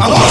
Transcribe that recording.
Alô,